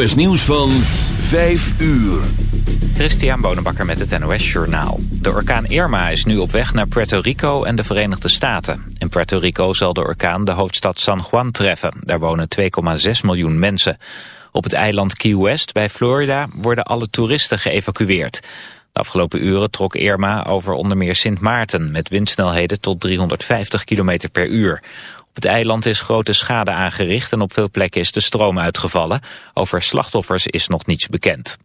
NOS Nieuws van 5 uur. Christian Bonenbakker met het NOS Journaal. De orkaan Irma is nu op weg naar Puerto Rico en de Verenigde Staten. In Puerto Rico zal de orkaan de hoofdstad San Juan treffen. Daar wonen 2,6 miljoen mensen. Op het eiland Key West bij Florida worden alle toeristen geëvacueerd. De afgelopen uren trok Irma over onder meer Sint Maarten... met windsnelheden tot 350 km per uur. Op het eiland is grote schade aangericht en op veel plekken is de stroom uitgevallen. Over slachtoffers is nog niets bekend.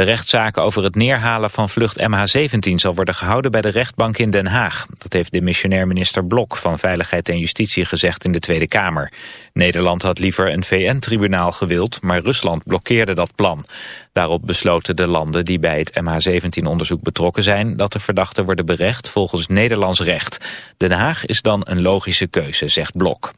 De rechtszaak over het neerhalen van vlucht MH17 zal worden gehouden bij de rechtbank in Den Haag. Dat heeft de missionair minister Blok van Veiligheid en Justitie gezegd in de Tweede Kamer. Nederland had liever een VN-tribunaal gewild, maar Rusland blokkeerde dat plan. Daarop besloten de landen die bij het MH17-onderzoek betrokken zijn... dat de verdachten worden berecht volgens Nederlands recht. Den Haag is dan een logische keuze, zegt Blok.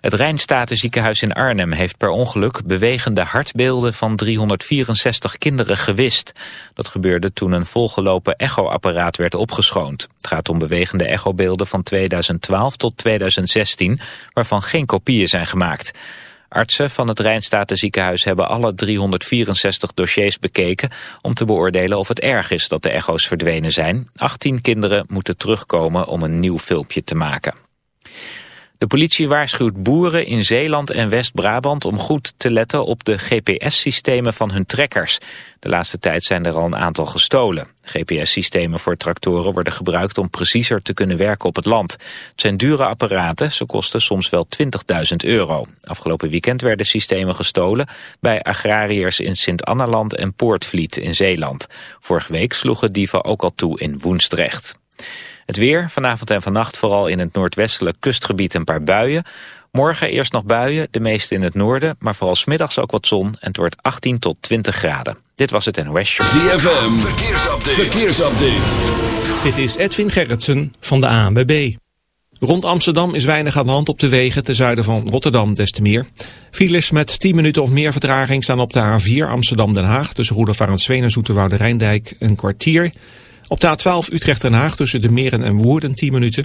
Het Rijnstatenziekenhuis in Arnhem heeft per ongeluk bewegende hartbeelden van 364 kinderen gewist. Dat gebeurde toen een volgelopen echoapparaat werd opgeschoond. Het gaat om bewegende echobeelden van 2012 tot 2016, waarvan geen kopieën zijn gemaakt. Artsen van het Rijnstatenziekenhuis hebben alle 364 dossiers bekeken om te beoordelen of het erg is dat de echo's verdwenen zijn. 18 kinderen moeten terugkomen om een nieuw filmpje te maken. De politie waarschuwt boeren in Zeeland en West-Brabant om goed te letten op de GPS-systemen van hun trekkers. De laatste tijd zijn er al een aantal gestolen. GPS-systemen voor tractoren worden gebruikt om preciezer te kunnen werken op het land. Het zijn dure apparaten, ze kosten soms wel 20.000 euro. Afgelopen weekend werden systemen gestolen bij agrariërs in Sint-Annaland en Poortvliet in Zeeland. Vorige week sloegen dieven ook al toe in Woensdrecht. Het weer, vanavond en vannacht vooral in het noordwestelijk kustgebied een paar buien. Morgen eerst nog buien, de meeste in het noorden, maar vooral smiddags ook wat zon en het wordt 18 tot 20 graden. Dit was het NOS Show. ZFM, verkeersupdate. verkeersupdate. Dit is Edwin Gerritsen van de ANWB. Rond Amsterdam is weinig aan de hand op de wegen ten zuiden van Rotterdam des te meer. Files met 10 minuten of meer vertraging staan op de A4 Amsterdam-Den Haag... tussen Roelofarensveen en Zoeterwoude Rijndijk een kwartier... Op de A12 Utrecht-Den Haag tussen de Meren en Woerden 10 minuten.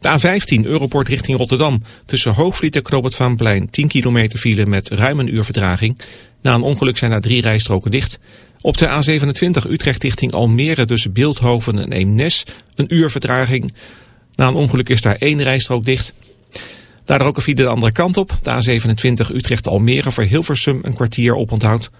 De A15 Europort richting Rotterdam. Tussen Hoogvliet en Vaanplein 10 kilometer file met ruim een uur vertraging. Na een ongeluk zijn er drie rijstroken dicht. Op de A27 Utrecht richting Almere tussen Beeldhoven en Eemnes een uur vertraging. Na een ongeluk is daar één rijstrook dicht. Daar ook een file de andere kant op. De A27 Utrecht-Almere voor Hilversum een kwartier oponthoud.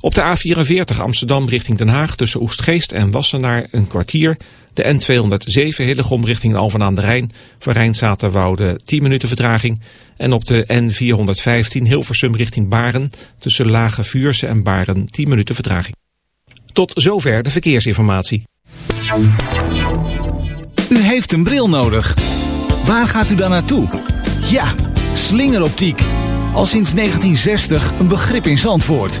Op de A44 Amsterdam richting Den Haag tussen Oestgeest en Wassenaar een kwartier. De N207 Hillegom richting Alphen aan de Rijn. Voor Rijnzaterwoude 10 minuten vertraging. En op de N415 Hilversum richting Baren tussen Lage Vuurse en Baren 10 minuten vertraging. Tot zover de verkeersinformatie. U heeft een bril nodig. Waar gaat u dan naartoe? Ja, slingeroptiek. Al sinds 1960 een begrip in Zandvoort.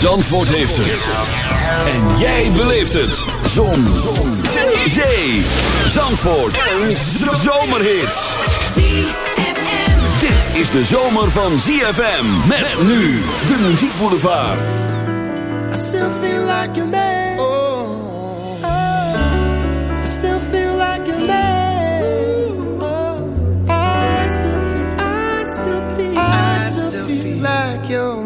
Zandvoort heeft het. En jij beleeft het. Zon. Zon. Zee. Zandvoort. Een zomerhit. Dit is de zomer van ZFM. Met nu de muziekboulevard. I still feel like your man. Oh. Oh. I still feel like your man. Oh. I still feel, I still feel, I still feel like your man.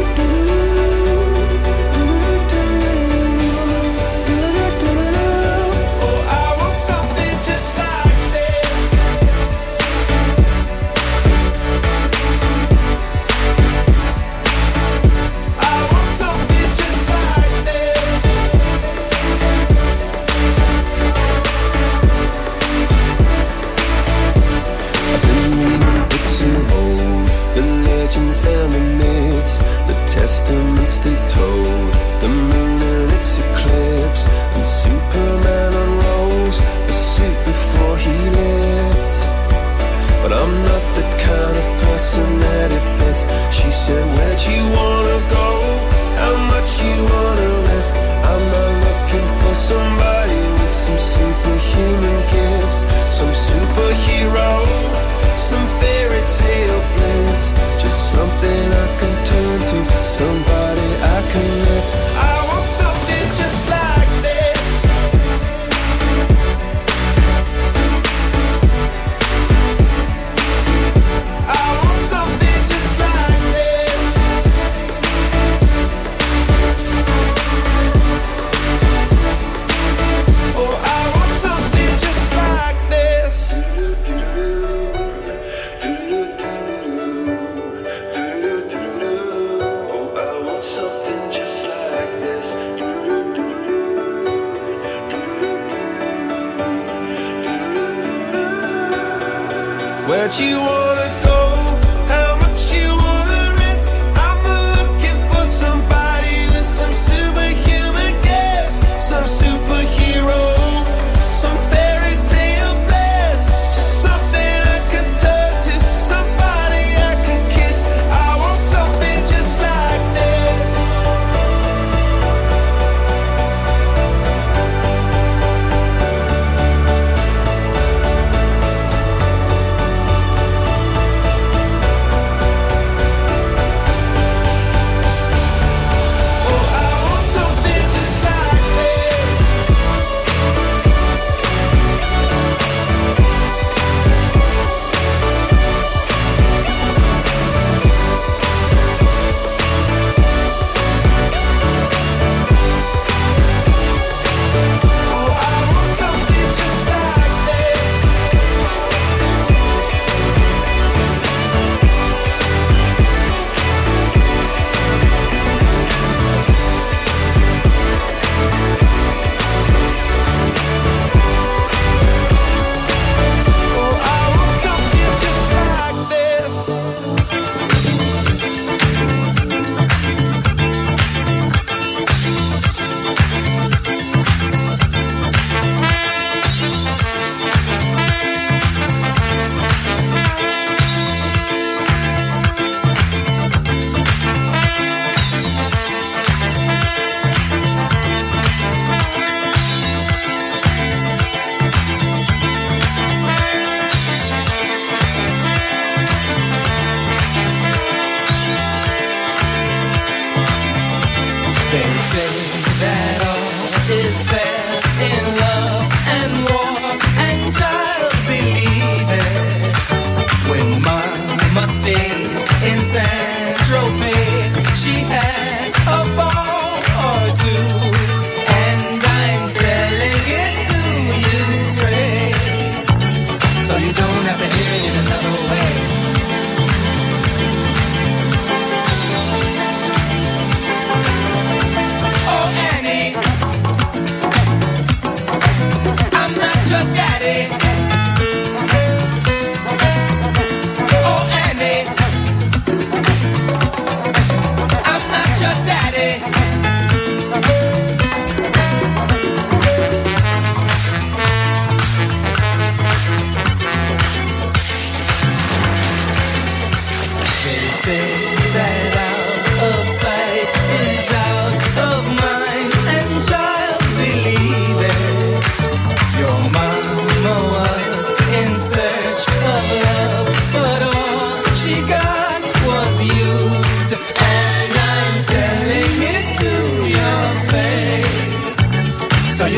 somebody I can miss.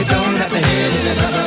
Don't have to hit it another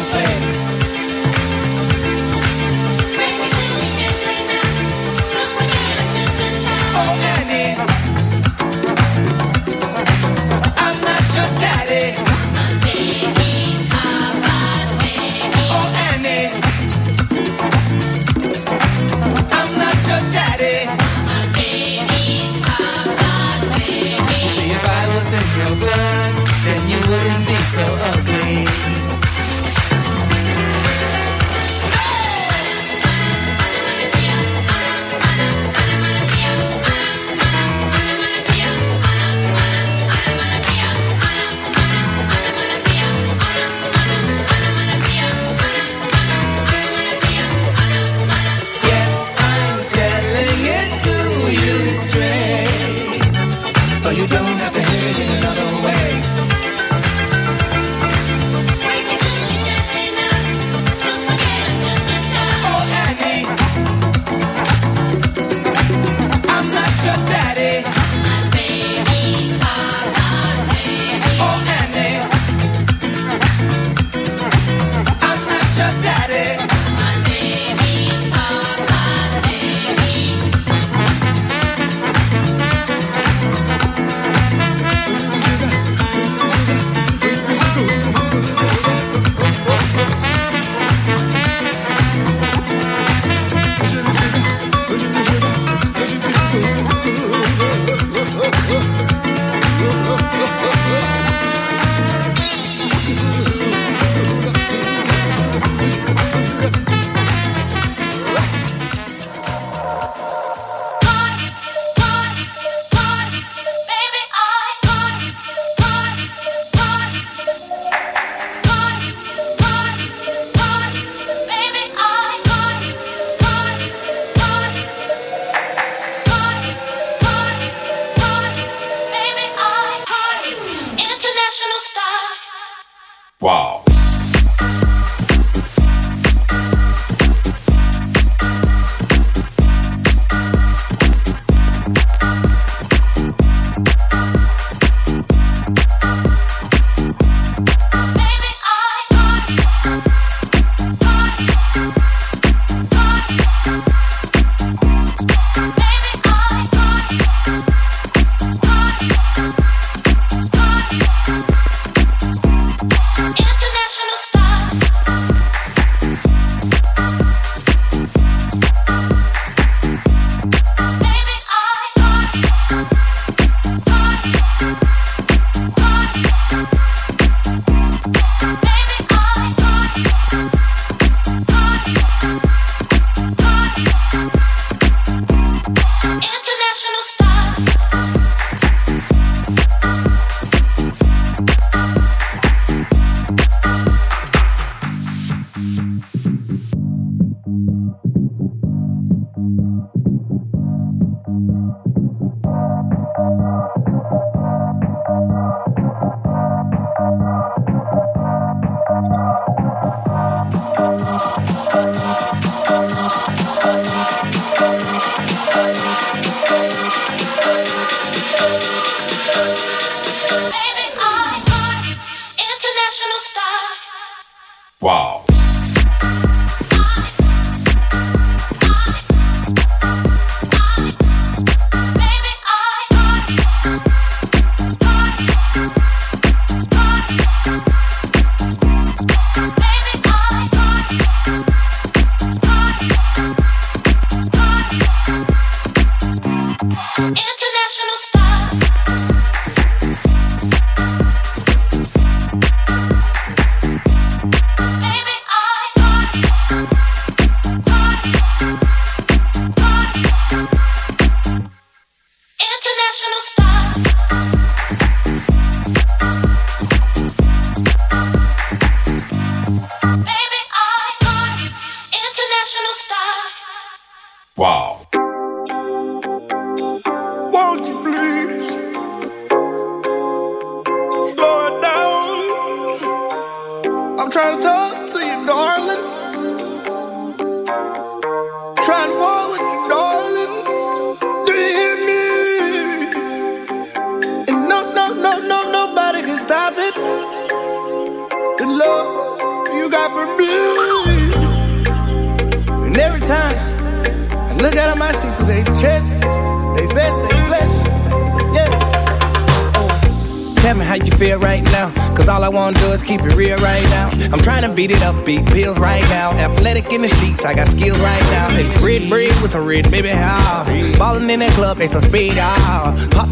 Wow.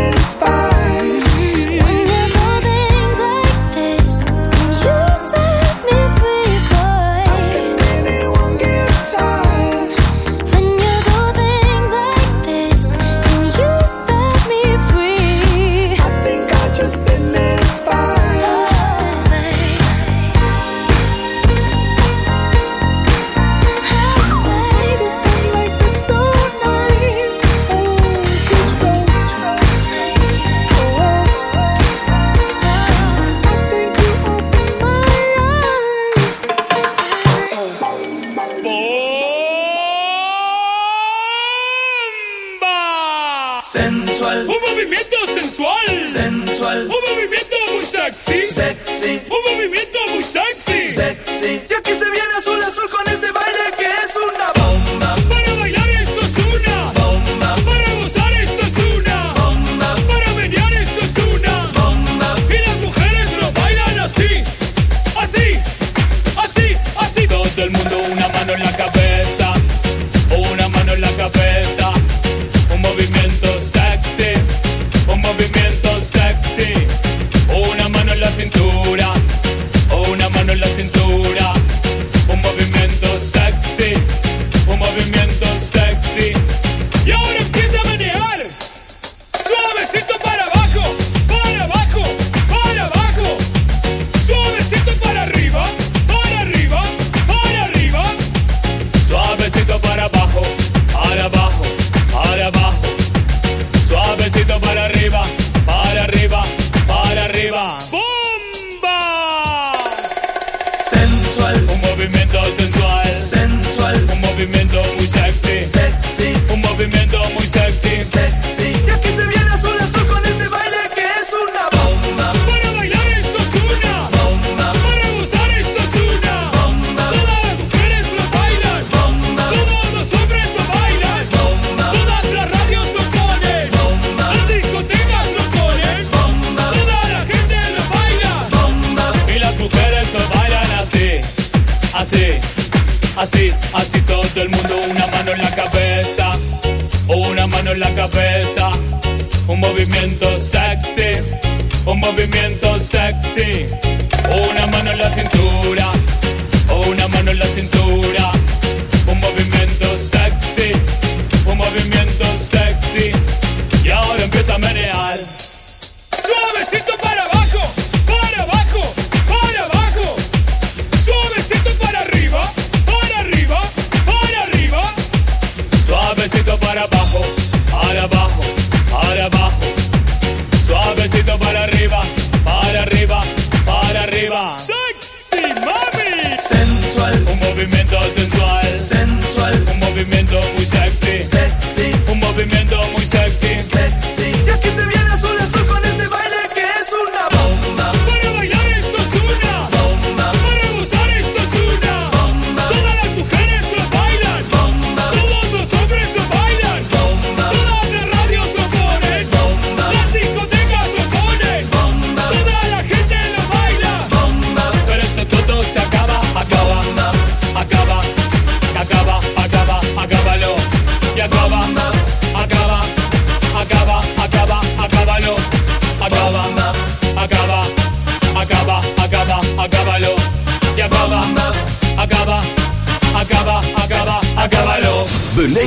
satisfied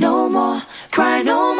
no more, cry no more.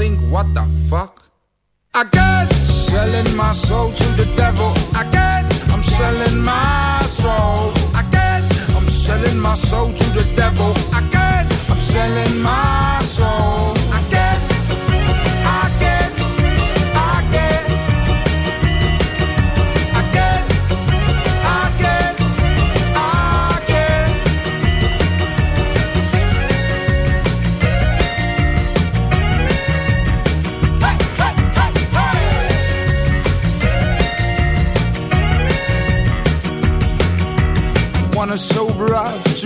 think, what the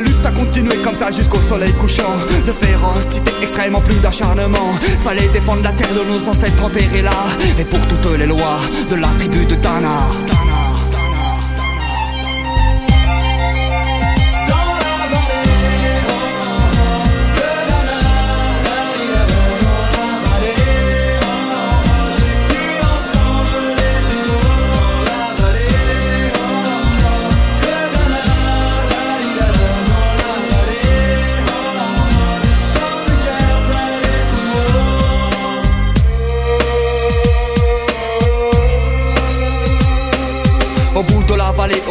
Lutte a continué comme ça jusqu'au soleil couchant. De férocité extrêmement plus d'acharnement. Fallait défendre la terre de nos ancêtres enterrés là. Et pour toutes les lois de la tribu de Dana.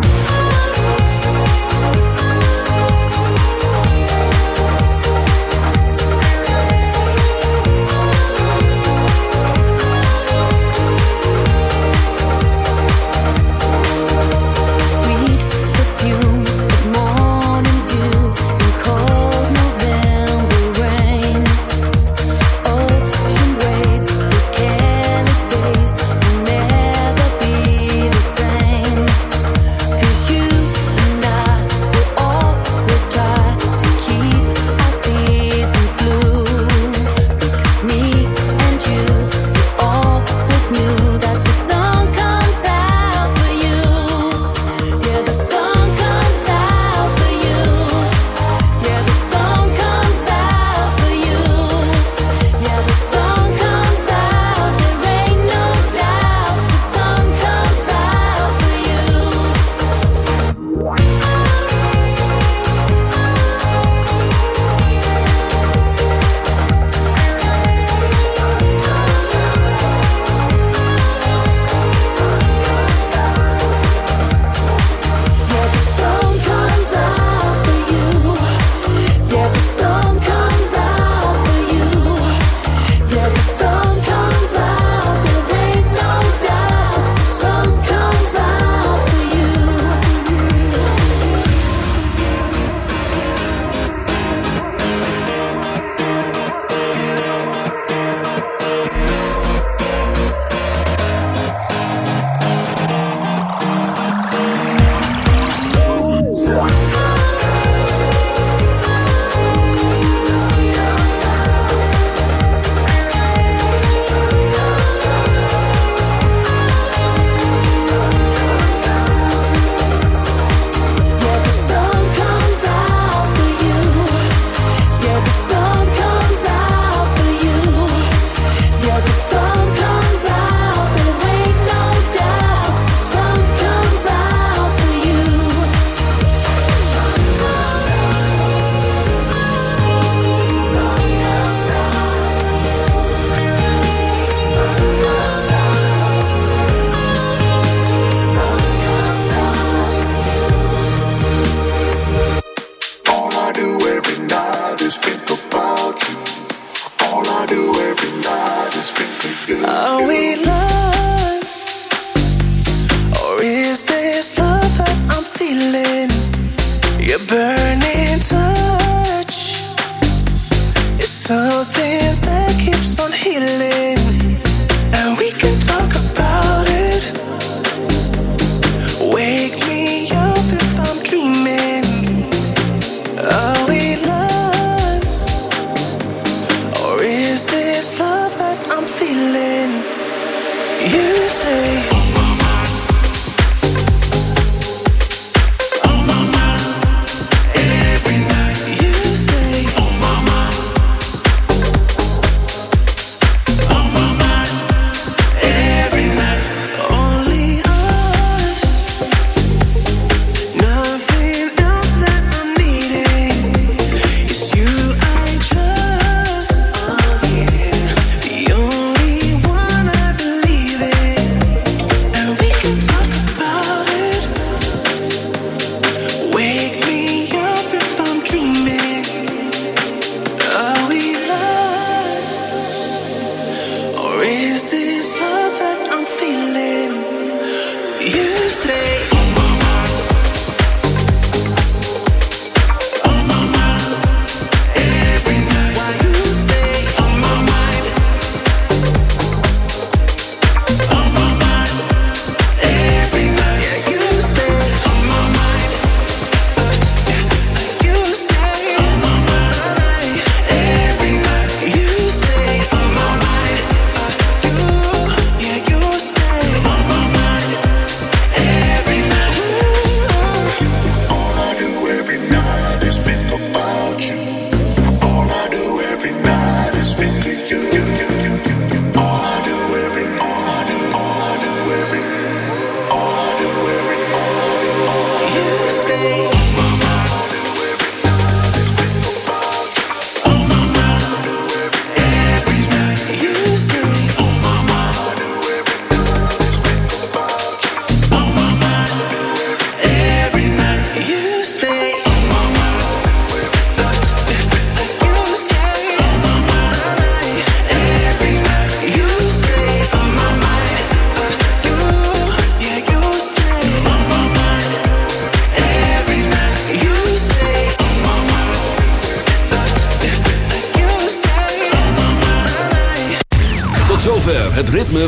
Sweet